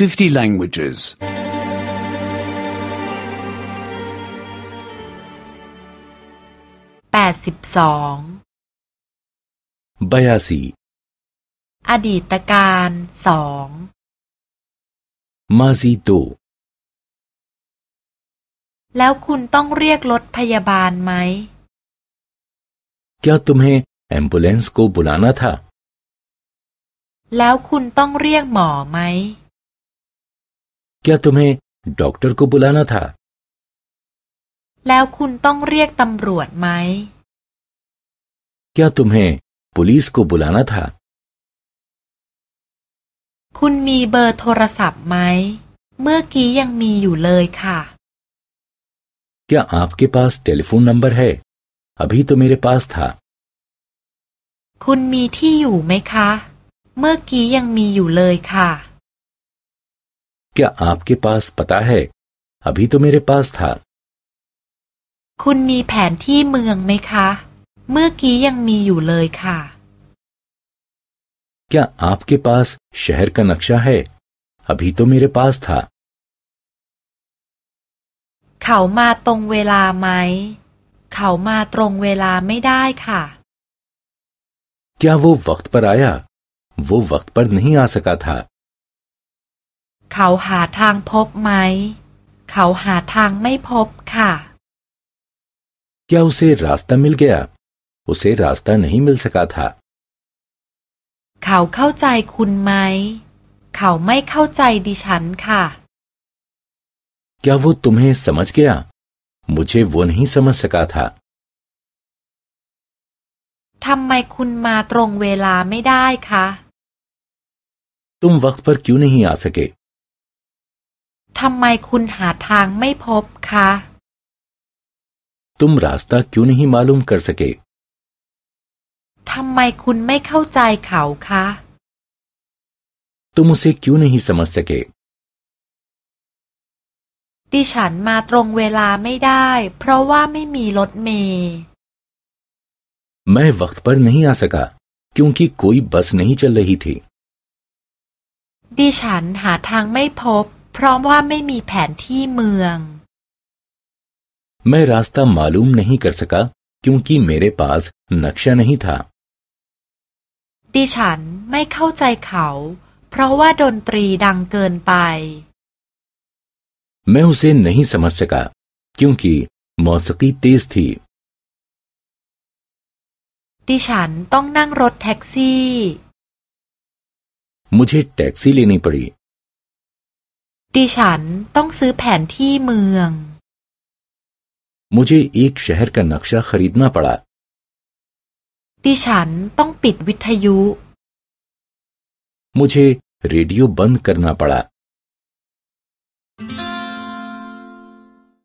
50 languages. 82 Bayasi อดีตการสอง Mazi โ o แล้วคุณต้องเรียกรถพยาบาลไหม क ् य ตุ้มเฮें एम्बुलेंस को बुलाना थ าแล้วคุณต้องเรียกหมอไหม क्या तुम्हें डॉक्टर को बुलाना था แล้วคุณต้องเรียกตำรวจไหม क्या तुम्हें पुलिस को बुलाना था คุณมีเบอร์โทรศัพท์ไหม เมื่อกี้ยังมีอยู่เลยค่ะ क्या आपके पास टेलीफोन नंबर है अभी तो मेरे पास था คุณมีที่อยู่ไหมคะเมื่อกี้ยังมีอยู่เลยค่ะ क्या आपके पास पता है अभी तो मेरे पास था คุณมีแผนที่เมืองไหมคะ เมื่อกี้ยังมีอยู่เลย ค่ะ क्या आपके पास शहर का नक्शा है अभी तो मेरे पास था เขามาตรงเวลาไหม เขามาตรงเวลาไม่ได้ค่ะ क्या वो वक्त पर आया वो वक्त पर नहीं आ सका था เขาหาทางพบไหม เขาหาทางไม่พบค่ะ क्या उसे रास्ता मिल गया उसे रास्ता नहीं मिल सका था เขาเข้าใจคุณไหม เขาไม่เข้าใจดิฉันค่ะ क्या वो तुम्हें समझ गया मुझे वो नहीं समझ सका था ทำไมคุณมาตรงเวลาไม่ได้คะ तुम वक्त पर क्यों नहीं आ सके ทำไมคุณหาทางไม่พบคะทุมรัสตาคิวนี่มาลุมคัรสเกทำไมคุณไม่เข้าใจเขาคะทุมุสิคิวนี่สมัสเกดิฉันมาตรงเวลาไม่ได้เพราะว่าไม่มีรถเมย์แม่วักต์ปะร์นี่อาสักกาคิวคีคุยบัสนี่จัลเลยีทีดิฉันหาทางไม่พบพร้อมว่าไม่มีแผนที่เมือง मैं रास्ता म ा ल ไม่มीं कर सका า् य ों क ि मेरे पास नक्शा न าीं่ाดิฉันไม่เข้าใจเขา เพราะว่าดนตรีดังเกินไปม मैं เ स นไ ह ीं समझ सका क्योंकि मौसीकी तेज थी ดิฉันต้องนั่งรถแท็กซี่มุ่े ट ท็กซี่เลนี ड ไปดิฉันต้องซื้อแผนที่เมือง मुझे एक शहर का नक्शा खरीदना पड़ा ดิฉันต้องปิดวิทยุ मुझे रेडियो बंद करना पड़ा